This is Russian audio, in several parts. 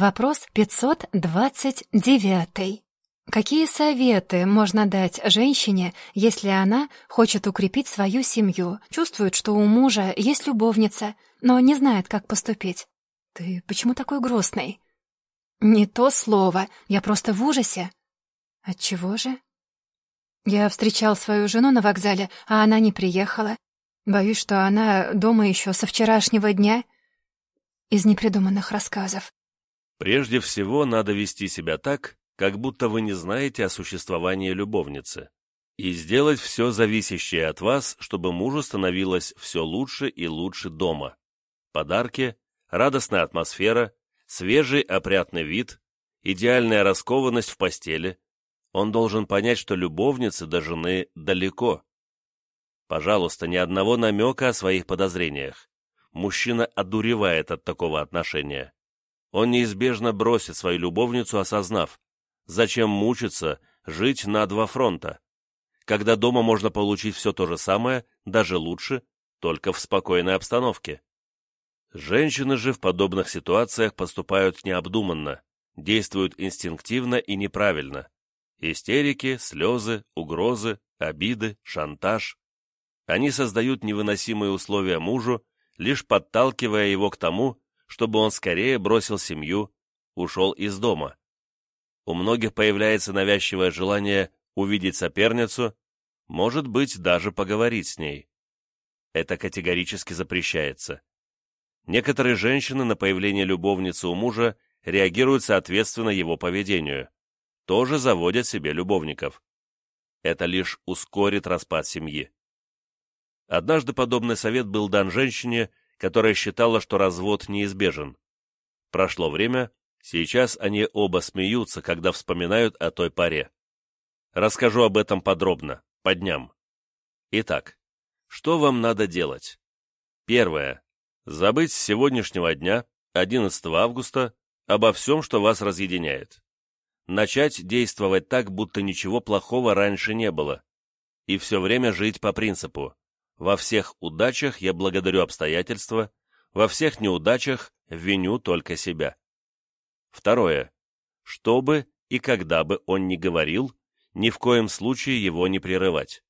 Вопрос 529. Какие советы можно дать женщине, если она хочет укрепить свою семью, чувствует, что у мужа есть любовница, но не знает, как поступить? Ты почему такой грустный? Не то слово, я просто в ужасе. Отчего же? Я встречал свою жену на вокзале, а она не приехала. Боюсь, что она дома еще со вчерашнего дня. Из непридуманных рассказов. Прежде всего, надо вести себя так, как будто вы не знаете о существовании любовницы, и сделать все зависящее от вас, чтобы мужу становилось все лучше и лучше дома. Подарки, радостная атмосфера, свежий опрятный вид, идеальная раскованность в постели. Он должен понять, что любовницы до жены далеко. Пожалуйста, ни одного намека о своих подозрениях. Мужчина одуревает от такого отношения. Он неизбежно бросит свою любовницу, осознав, зачем мучиться, жить на два фронта, когда дома можно получить все то же самое, даже лучше, только в спокойной обстановке. Женщины же в подобных ситуациях поступают необдуманно, действуют инстинктивно и неправильно. Истерики, слезы, угрозы, обиды, шантаж. Они создают невыносимые условия мужу, лишь подталкивая его к тому, чтобы он скорее бросил семью, ушел из дома. У многих появляется навязчивое желание увидеть соперницу, может быть, даже поговорить с ней. Это категорически запрещается. Некоторые женщины на появление любовницы у мужа реагируют соответственно его поведению, тоже заводят себе любовников. Это лишь ускорит распад семьи. Однажды подобный совет был дан женщине, которая считала, что развод неизбежен. Прошло время, сейчас они оба смеются, когда вспоминают о той паре. Расскажу об этом подробно, по дням. Итак, что вам надо делать? Первое. Забыть с сегодняшнего дня, 11 августа, обо всем, что вас разъединяет. Начать действовать так, будто ничего плохого раньше не было. И все время жить по принципу во всех удачах я благодарю обстоятельства, во всех неудачах виню только себя. Второе. Что бы и когда бы он ни говорил, ни в коем случае его не прерывать.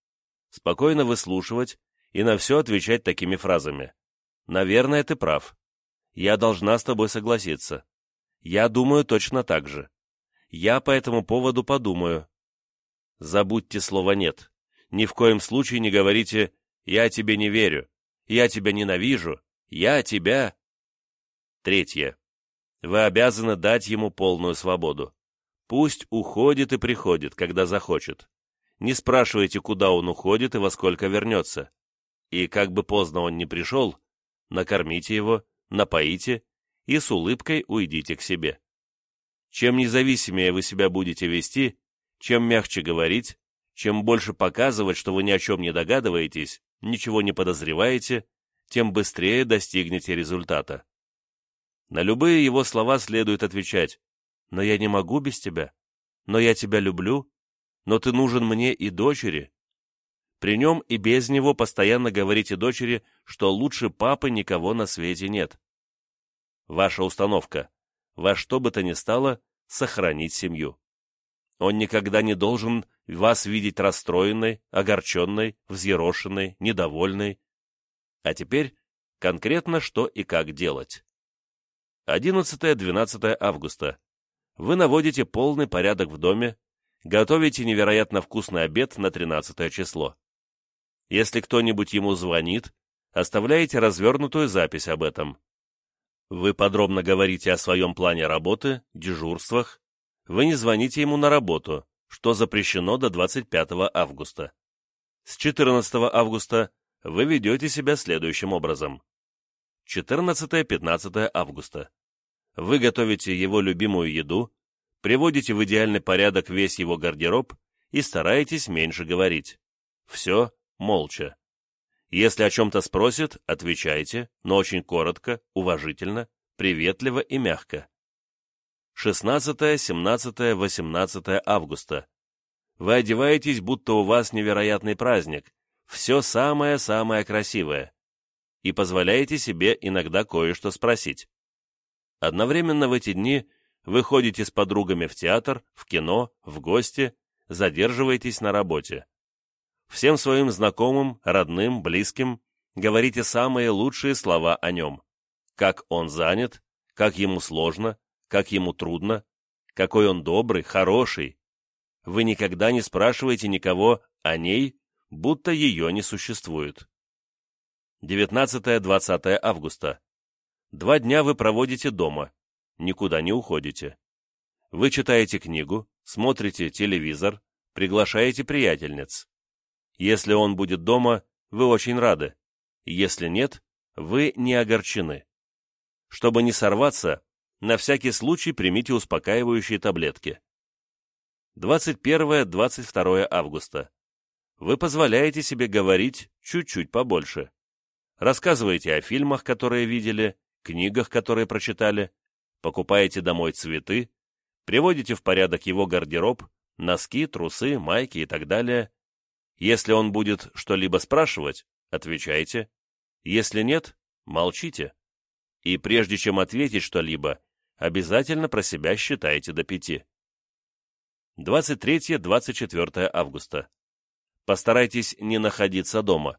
Спокойно выслушивать и на все отвечать такими фразами. «Наверное, ты прав. Я должна с тобой согласиться. Я думаю точно так же. Я по этому поводу подумаю». Забудьте слово «нет». Ни в коем случае не говорите я тебе не верю. Я тебя ненавижу. Я тебя...» Третье. Вы обязаны дать ему полную свободу. Пусть уходит и приходит, когда захочет. Не спрашивайте, куда он уходит и во сколько вернется. И как бы поздно он ни пришел, накормите его, напоите и с улыбкой уйдите к себе. Чем независимее вы себя будете вести, чем мягче говорить, чем больше показывать, что вы ни о чем не догадываетесь, ничего не подозреваете, тем быстрее достигнете результата. На любые его слова следует отвечать «Но я не могу без тебя», «Но я тебя люблю», «Но ты нужен мне и дочери». При нем и без него постоянно говорите дочери, что лучше папы никого на свете нет. Ваша установка – во что бы то ни стало сохранить семью. Он никогда не должен вас видеть расстроенной, огорченной, взъерошенной, недовольной. А теперь конкретно что и как делать. 11-12 августа. Вы наводите полный порядок в доме, готовите невероятно вкусный обед на 13 число. Если кто-нибудь ему звонит, оставляете развернутую запись об этом. Вы подробно говорите о своем плане работы, дежурствах, вы не звоните ему на работу, что запрещено до 25 августа. С 14 августа вы ведете себя следующим образом. 14-15 августа. Вы готовите его любимую еду, приводите в идеальный порядок весь его гардероб и стараетесь меньше говорить. Все молча. Если о чем-то спросит, отвечайте, но очень коротко, уважительно, приветливо и мягко. 16, 17, 18 августа. Вы одеваетесь, будто у вас невероятный праздник, все самое-самое красивое, и позволяете себе иногда кое-что спросить. Одновременно в эти дни вы ходите с подругами в театр, в кино, в гости, задерживаетесь на работе. Всем своим знакомым, родным, близким говорите самые лучшие слова о нем. Как он занят, как ему сложно, как ему трудно, какой он добрый, хороший. Вы никогда не спрашиваете никого о ней, будто ее не существует. 19-20 августа. Два дня вы проводите дома, никуда не уходите. Вы читаете книгу, смотрите телевизор, приглашаете приятельниц. Если он будет дома, вы очень рады. Если нет, вы не огорчены. Чтобы не сорваться, на всякий случай примите успокаивающие таблетки. 21-22 августа. Вы позволяете себе говорить чуть-чуть побольше. Рассказываете о фильмах, которые видели, книгах, которые прочитали, покупаете домой цветы, приводите в порядок его гардероб, носки, трусы, майки и так далее. Если он будет что-либо спрашивать, отвечайте. Если нет, молчите. И прежде чем ответить что-либо, обязательно про себя считайте до пяти. 23-24 августа. Постарайтесь не находиться дома.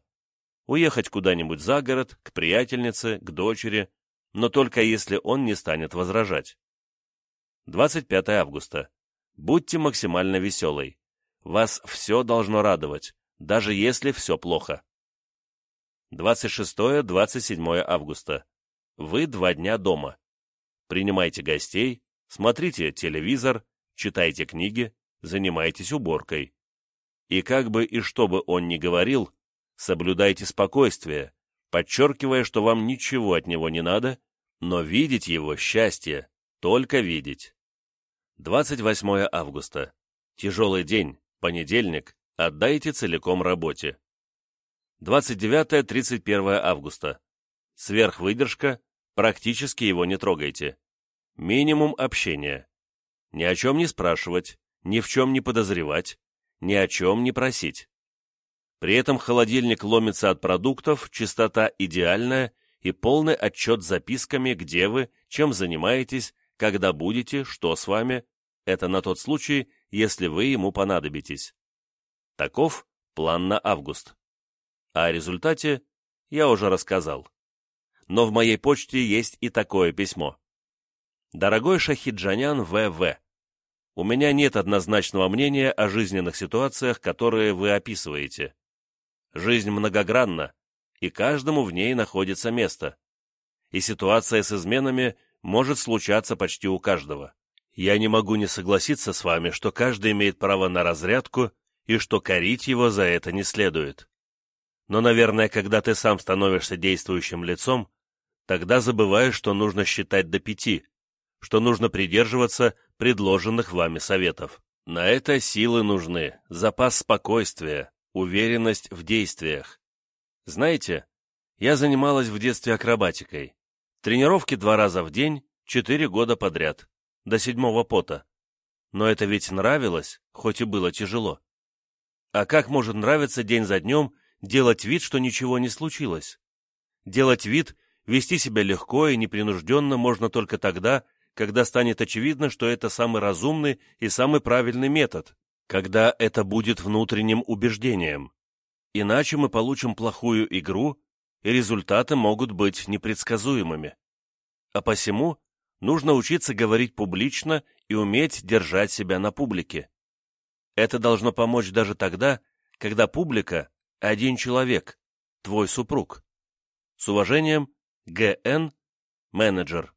Уехать куда-нибудь за город, к приятельнице, к дочери, но только если он не станет возражать. 25 августа. Будьте максимально веселой. Вас все должно радовать, даже если все плохо. 26-27 августа. Вы два дня дома. Принимайте гостей, смотрите телевизор, читайте книги, занимайтесь уборкой. И как бы и что бы он ни говорил, соблюдайте спокойствие, подчеркивая, что вам ничего от него не надо, но видеть его счастье, только видеть. 28 августа. Тяжелый день, понедельник, отдайте целиком работе. 29-31 августа. Сверхвыдержка, практически его не трогайте. Минимум общения. Ни о чем не спрашивать, ни в чем не подозревать, ни о чем не просить. При этом холодильник ломится от продуктов, чистота идеальная и полный отчет с записками, где вы, чем занимаетесь, когда будете, что с вами. Это на тот случай, если вы ему понадобитесь. Таков план на август. О результате я уже рассказал. Но в моей почте есть и такое письмо. Дорогой Шахиджанян В.В. У меня нет однозначного мнения о жизненных ситуациях, которые вы описываете. Жизнь многогранна, и каждому в ней находится место. И ситуация с изменами может случаться почти у каждого. Я не могу не согласиться с вами, что каждый имеет право на разрядку и что корить его за это не следует. Но, наверное, когда ты сам становишься действующим лицом, тогда забываешь, что нужно считать до пяти, что нужно придерживаться предложенных вами советов. На это силы нужны, запас спокойствия, уверенность в действиях. Знаете, я занималась в детстве акробатикой. Тренировки два раза в день, четыре года подряд, до седьмого пота. Но это ведь нравилось, хоть и было тяжело. А как может нравиться день за днем делать вид, что ничего не случилось? Делать вид, вести себя легко и непринужденно можно только тогда, когда станет очевидно, что это самый разумный и самый правильный метод, когда это будет внутренним убеждением. Иначе мы получим плохую игру, и результаты могут быть непредсказуемыми. А посему нужно учиться говорить публично и уметь держать себя на публике. Это должно помочь даже тогда, когда публика – один человек, твой супруг. С уважением, Г.Н., менеджер.